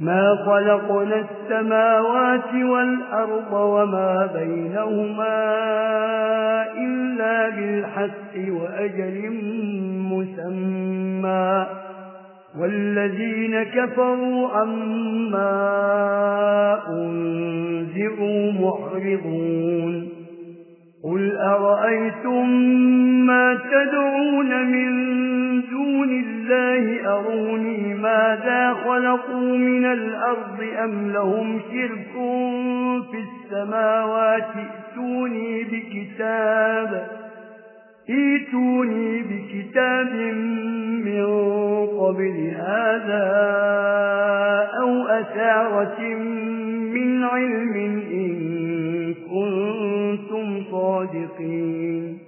ما خلقنا السماوات والأرض وما بينهما إلا بالحق وأجل مسمى. والذين كفروا عما أنزعوا معرضون. قل أرأيتم ما تدعون من دون الله أروني ماذا خلقوا من الأرض أم لهم شرك في السماوات ائتوني بكتاب ايتوني بكتاب من قبل هذا أو أسارة من علم إن كنتم صادقين.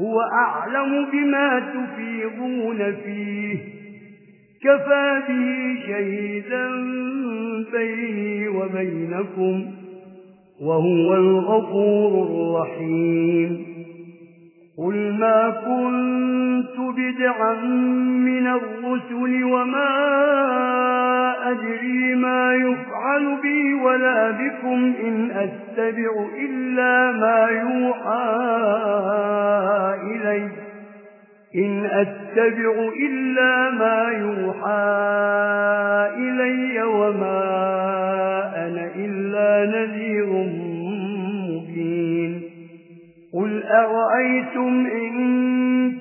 هو أعلم بما تفيضون فيه. كفى به شهيدا بيني وبينكم وهو الغفور الرحيم. قل ما كنت بدعا من الرسل وما أجري ما يفعل بي ولا بكم إن أستبع إلا ما يوحى إلي إن أتبع إلا ما يوحى إلي وما أنا إلا نذير قل أرأيتم إن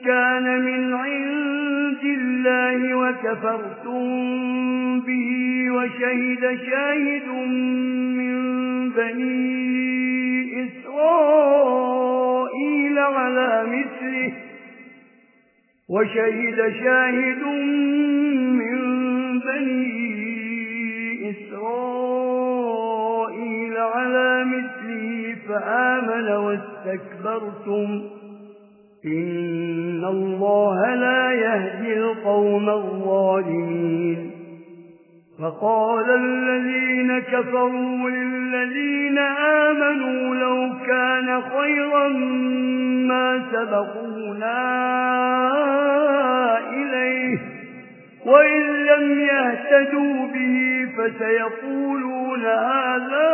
كان من عند الله وكفرتم به وشهد شاهد من بني إسرائيل على مثله وشهد شاهد من بني إسرائيل على مثله فآمن واستكبرتم. إن الله لا يهدي القوم الظالمين. فقال الذين كفروا للذين آمنوا لو كان خيرا ما سبقونا إليه وإن لم يهتدوا به فسيقولون هذا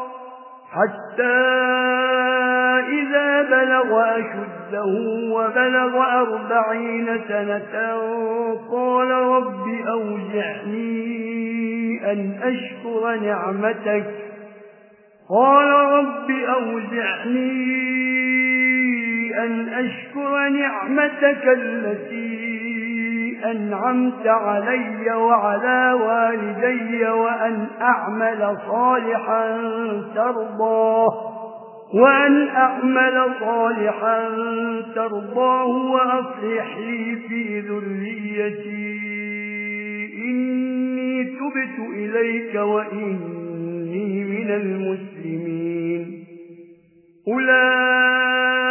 حتى إذا بلغ أشده وبلغ أربعين سنة قال رب أوجعني أن أشكر نعمتك. قال رب أوزعني أن أشكر نعمتك التي أنعمت علي وعلى والدي وأن أعمل صالحا ترضاه وأن أعمل صالحا ترضاه وأصلح لي في ذريتي. إني تبت إليك وإني من المسلمين. أولئك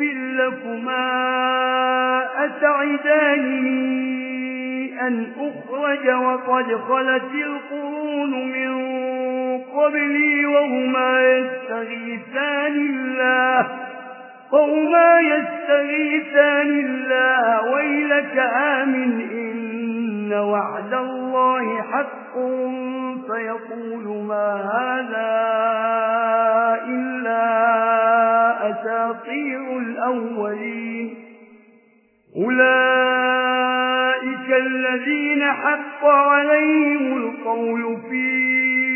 يغفر لكما أتعداني أن أخرج وقد خلت القرون من قبلي وهما يستغيثان الله قوما يستغيثان الله ويلك آمن إن وعد الله حق فيقول ما هذا إلا أساطير الأولين أولئك الذين حق عليهم القول فيه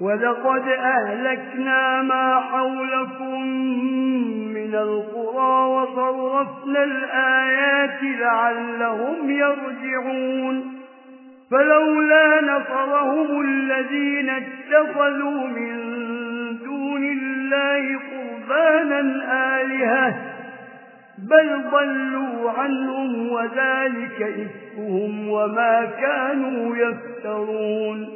ولقد أهلكنا ما حولكم من القرى وصرفنا الآيات لعلهم يرجعون فلولا نصرهم الذين اتخذوا من دون الله قربانا آلهة بل ضلوا عنهم وذلك إفهم وما كانوا يفترون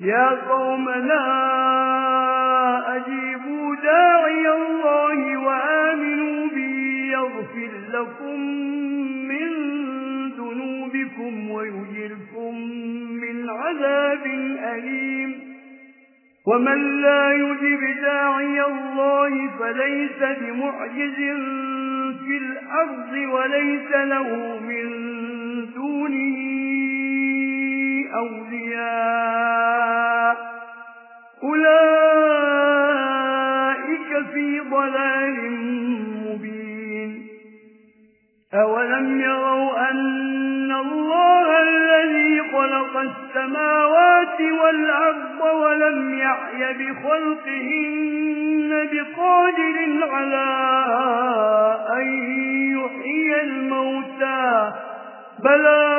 يا قوم لا أجيبوا داعي الله وآمنوا بي يغفر لكم من ذنوبكم ويجركم من عذاب أليم. ومن لا يجب داعي الله فليس بمعجز في الأرض وليس له من دونه أولياء أولئك في ضلال مبين. أولم يروا أن الله الذي خلق السماوات والأرض ولم يحي بخلقهن بقادر على أن يحيي الموتى. بلى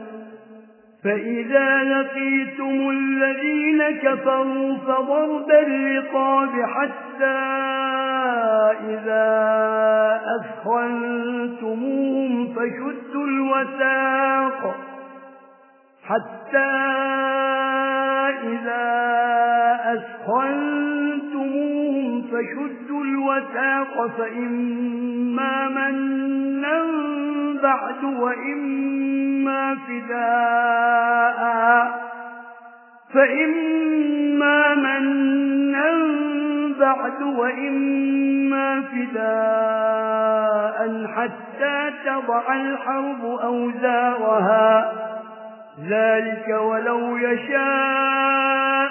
فإذا لقيتم الذين كفروا فضرب الرقاب حتى إذا أثخنتموهم فشدوا الوثاق حتى إذا أثخنتموهم فشدوا الوثاق فإما منا بعد وإما فداء. فإما منا بعد وإما فداء حتى تضع الحرب أوزارها. ذلك ولو يشاء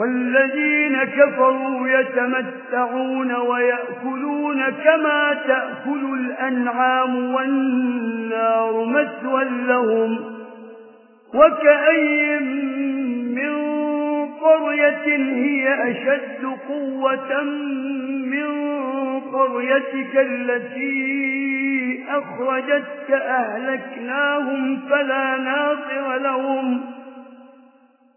والذين كفروا يتمتعون ويأكلون كما تأكل الأنعام والنار مسوى لهم وكأي من قرية هي أشد قوة من قريتك التي أخرجتك أهلكناهم فلا ناصر لهم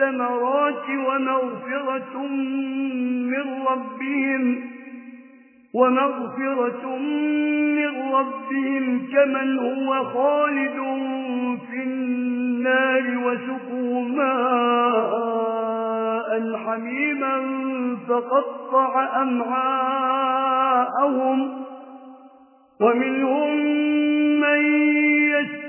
الثمرات ومغفرة من ربهم ومغفرة من ربهم كمن هو خالد في النار وسقوا ماء حميما فقطع أمعاءهم ومنهم من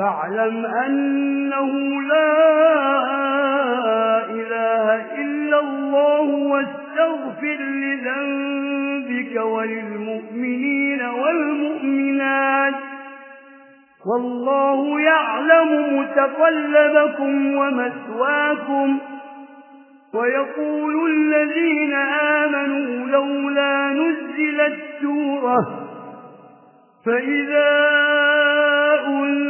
فاعلم أنه لا إله إلا الله واستغفر لذنبك وللمؤمنين والمؤمنات والله يعلم متقلبكم ومسواكم ويقول الذين آمنوا لولا نزلت سورة فإذا أنزلت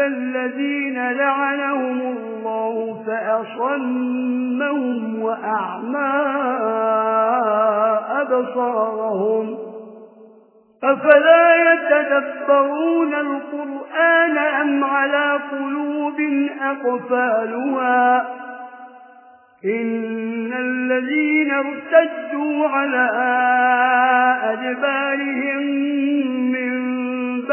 الذين لعنهم الله فأصمهم وأعمى أبصارهم أفلا يتدبرون القرآن أم على قلوب أقفالها إن الذين ارتدوا على أجبارهم من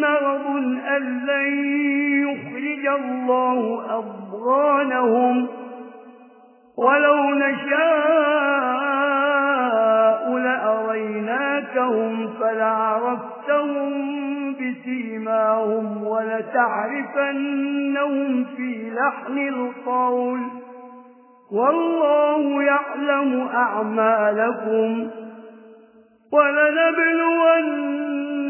مرض أن لن يخرج الله أضغانهم ولو نشاء لأريناكهم فلعرفتهم بسيماهم ولتعرفنهم في لحن القول والله يعلم أعمالكم ولنبلون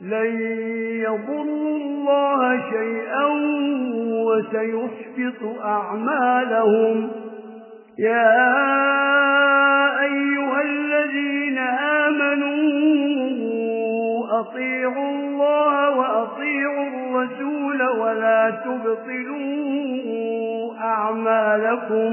لن يضر الله شيئا وسيحبط أعمالهم. يا أيها الذين آمنوا أطيعوا الله وأطيعوا الرسول ولا تبطلوا أعمالكم.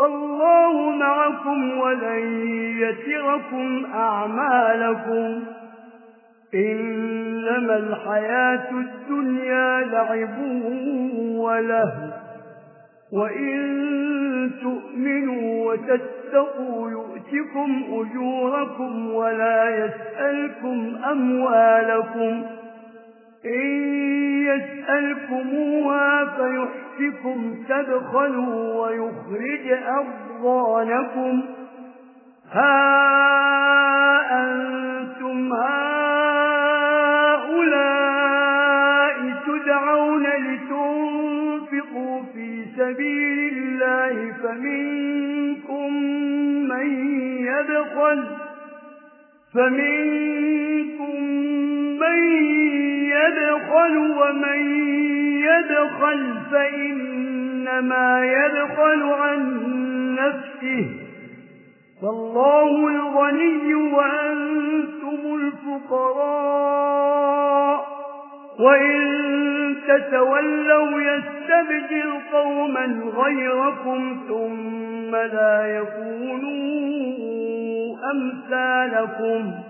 فالله معكم ولن يتركم أعمالكم إنما الحياة الدنيا لعب وله وإن تؤمنوا وتتقوا يؤتكم أجوركم ولا يسألكم أموالكم إن يسألكموها فيحسكم تبخلوا ويخرج أرضانكم ها أنتم هؤلاء تدعون لتنفقوا في سبيل الله فمنكم من يبخل فمنكم من يدخل ومن يدخل فإنما يدخل عن نفسه. فالله الغني وأنتم الفقراء. وإن تتولوا يستبجل قوما غيركم ثم لا يكونوا أمثالكم.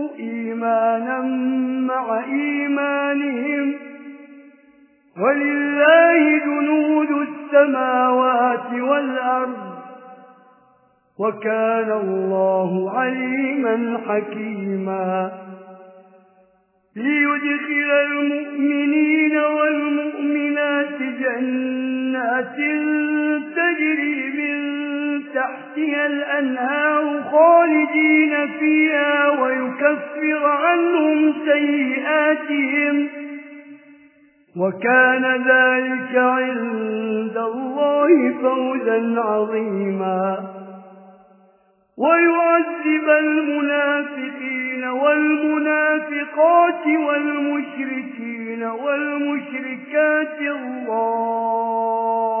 إيمانا مع إيمانهم ولله جنود السماوات والأرض وكان الله عليما حكيما ليدخل المؤمنين والمؤمنات جنات تجري الأنهار خالدين فيها ويكفر عنهم سيئاتهم وكان ذلك عند الله فوزا عظيما ويعذب المنافقين والمنافقات والمشركين والمشركات الله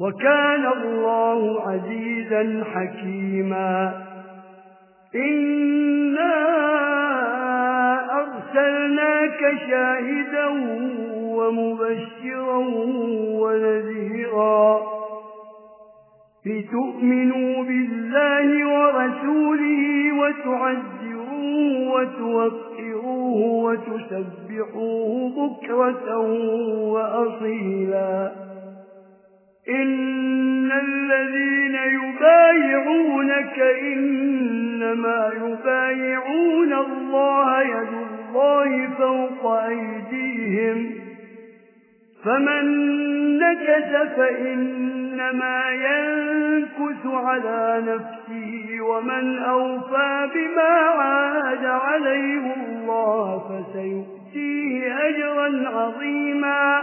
وكان الله عزيزا حكيما. إنا أرسلناك شاهدا ومبشرا ونذيرا. لتؤمنوا بالله ورسوله وتعزروه وتوقعوه وتسبحوه بكرة وأصيلا. إن الذين يبايعونك إنما يبايعون الله يد الله فوق أيديهم فمن نكث فإنما ينكث على نفسه ومن أوفى بما عاد عليه الله فسيؤتيه أجرا عظيما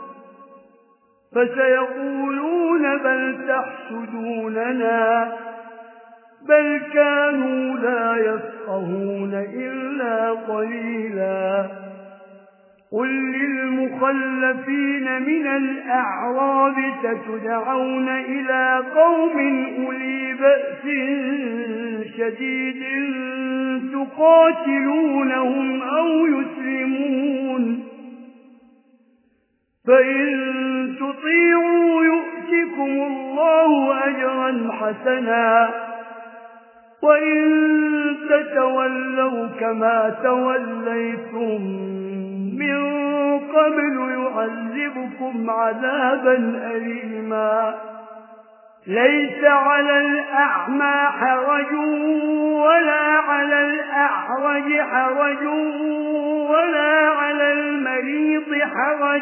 فسيقولون بل تحسدوننا بل كانوا لا يفقهون إلا قليلا قل للمخلفين من الأعراب تتدعون إلى قوم أولي بأس شديد تقاتلونهم أو يسلمون فإن تطيعوا يؤتكم الله أجرا حسنا وإن تتولوا كما توليتم من قبل يعذبكم عذابا أليما ليس على الأعمى حرج ولا على الأحرج حرج ولا على المريض حرج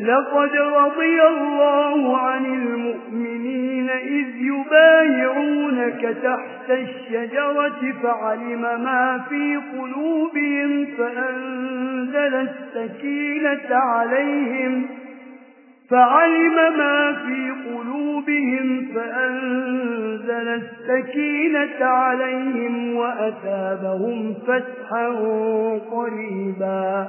لقد رضي الله عن المؤمنين إذ يبايعونك تحت الشجرة فعلم ما في قلوبهم فأنزل السكينة عليهم فعلم ما في قلوبهم فأنزل السكينة عليهم وأتابهم فتحا قريبا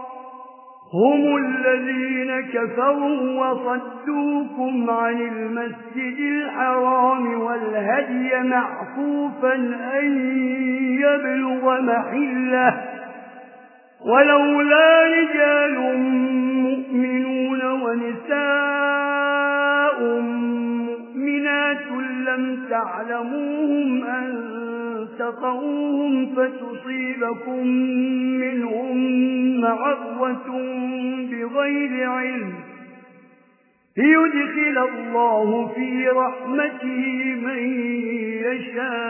هم الذين كفروا وصدوكم عن المسجد الحرام والهدي معفوفا أن يبلغ محلة. ولولا رجال مؤمنون ونساء مؤمنات لم تعلموهم أن فاتقوهم فتصيبكم منهم معروة بغير علم. ليدخل الله في رحمته من يشاء.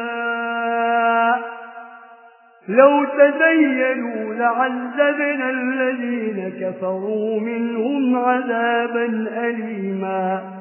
لو تزينوا لعذبنا الذين كفروا منهم عذابا أليما.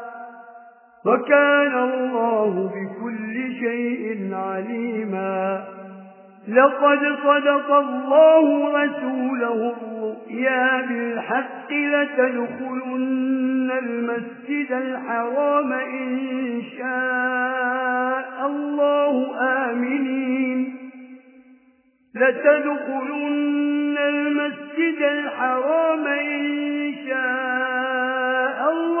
وكان الله بكل شيء عليما. لقد صدق الله رسوله الرؤيا بالحق لتدخلن المسجد الحرام إن شاء الله آمنين. لتدخلن المسجد الحرام إن شاء الله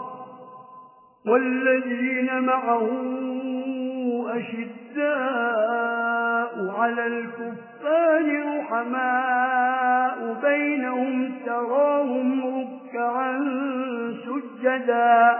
والذين معه أشداء على الكفار رحماء بينهم تراهم ركعا سجدا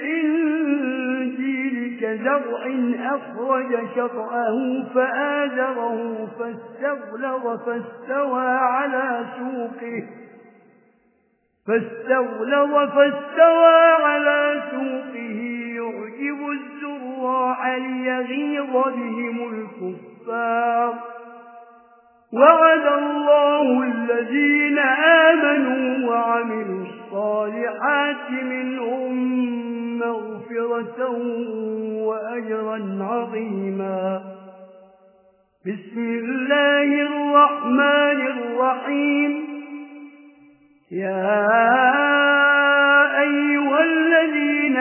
كزرع أخرج شطأه فآذره فاستغلظ فاستوى على سوقه فاستغلظ فاستوى على سوقه يعجب الزراع ليغيظ بهم الكفار وعد الله الذين آمنوا وعملوا الصالحات منهم مغفرة وأجرا عظيما. بسم الله الرحمن الرحيم. يا أيها الذين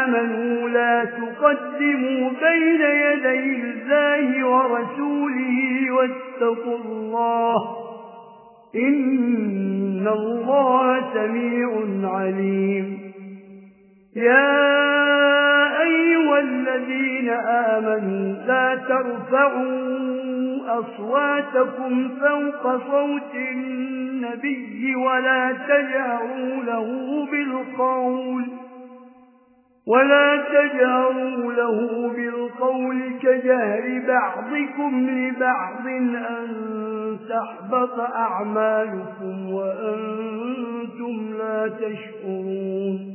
آمنوا لا تقدموا بين يدي الله ورسوله واتقوا الله. إن الله سميع عليم. يا أيها الذين آمنوا لا ترفعوا أصواتكم فوق صوت النبي ولا تجاروا له بالقول ولا تجهروا له بالقول كجهر بعضكم لبعض أن تحبط أعمالكم وأنتم لا تشعرون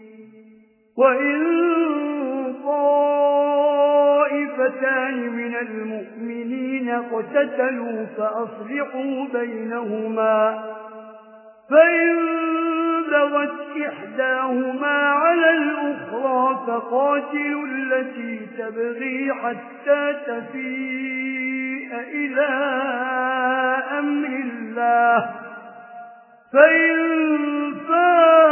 وإن طائفتان من المؤمنين قتتلوا فأصلحوا بينهما فإن بغت إحداهما على الأخرى فقاتلوا التي تبغي حتى تفيء إلى أمر الله فإن فاءت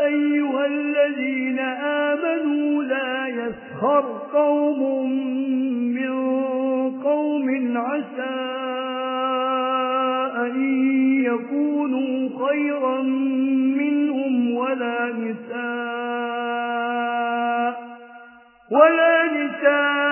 أيها الذين آمنوا لا يسخر قوم من قوم عسى أن يكونوا خيرا منهم ولا نساء ولا نساء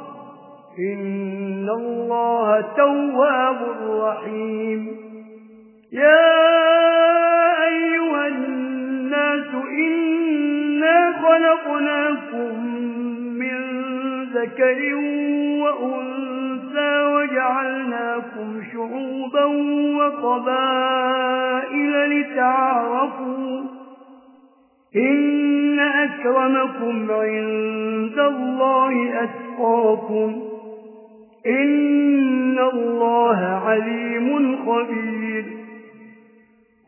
إن الله تواب رحيم يا أيها الناس إنا خلقناكم من ذكر وأنثى وجعلناكم شعوبا وقبائل لتعرفوا إن أكرمكم عند الله أتقاكم إن الله عليم خبير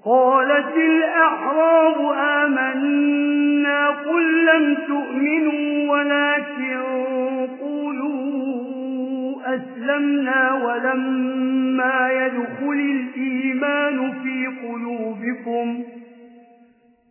قالت الأحراب آمنا قل لم تؤمنوا ولكن قولوا أسلمنا ولما يدخل الإيمان في قلوبكم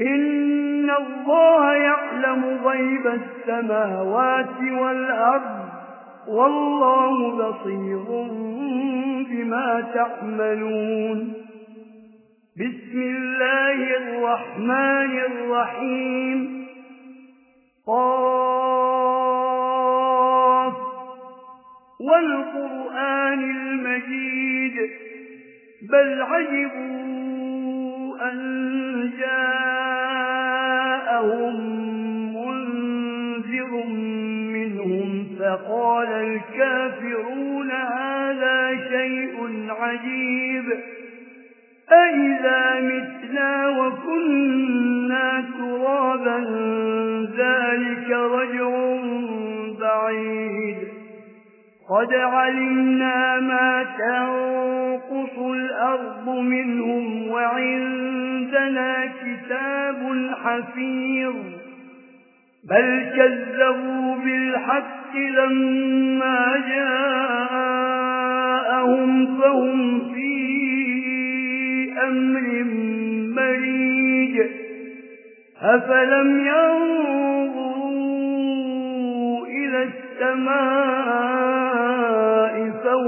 إن الله يعلم غيب السماوات والأرض والله بصير بما تعملون بسم الله الرحمن الرحيم قاف والقرآن المجيد بل عجبون أن جاءهم منذر منهم فقال الكافرون هذا شيء عجيب أئذا متنا وكنا ترابا ذلك رجع بعيد قد علمنا ما تنظر تسقط الأرض منهم وعندنا كتاب حفير بل كذبوا بالحق لما جاءهم فهم في أمر مريج أفلم ينظروا إلى السماء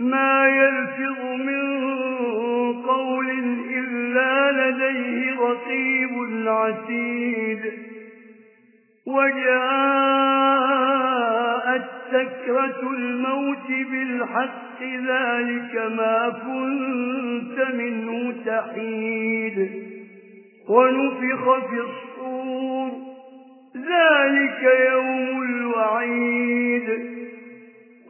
ما يلفظ من قول إلا لديه رقيب عسيد وجاءت سكرة الموت بالحق ذلك ما كنت منه تحيد. ونفخ في الصور ذلك يوم الوعيد.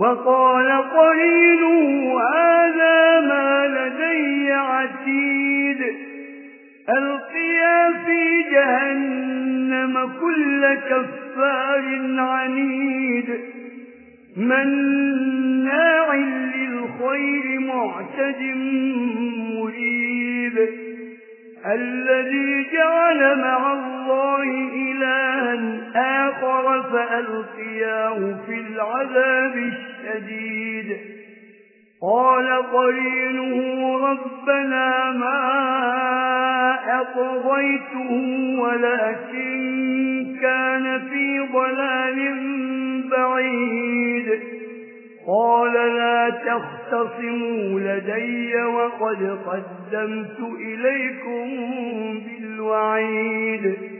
وقال قليل هذا ما لدي عتيد. ألقيا في جهنم كل كفار عنيد. مناع للخير معتد مريد. الذي جعل مع الله إلها آخر فألقياه في العذاب شديد. قال قرينه ربنا ما أقضيته ولكن كان في ضلال بعيد. قال لا تختصموا لدي وقد قدمت إليكم بالوعيد.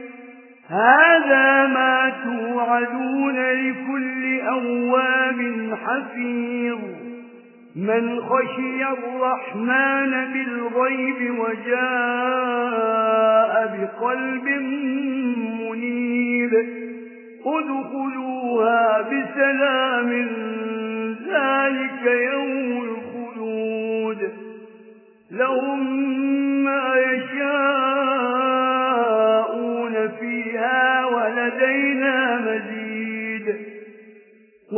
هذا ما توعدون لكل أواب حفير من خشي الرحمن بالغيب وجاء بقلب منيب. ادخلوها بسلام ذلك يوم الخلود. لهم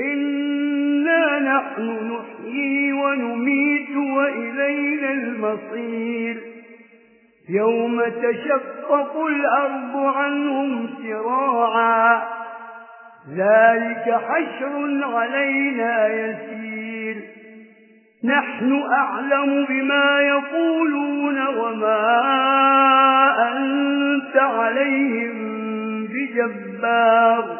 إنا نحن نحيي ونميت وإلينا المصير يوم تشفق الأرض عنهم سراعا ذلك حشر علينا يسير نحن أعلم بما يقولون وما أنت عليهم بجبار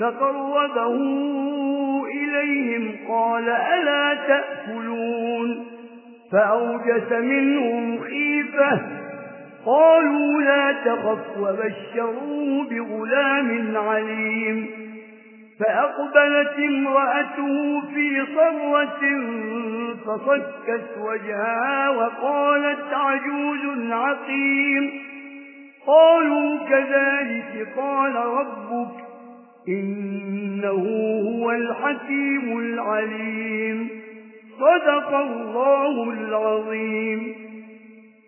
فقربه إليهم قال ألا تأكلون فأوجس منهم خيفة قالوا لا تخف وبشروا بغلام عليم فأقبلت امرأته في صرة فصكت وجهها وقالت عجوز عقيم قالوا كذلك قال ربك إنه هو الحكيم العليم. صدق الله العظيم.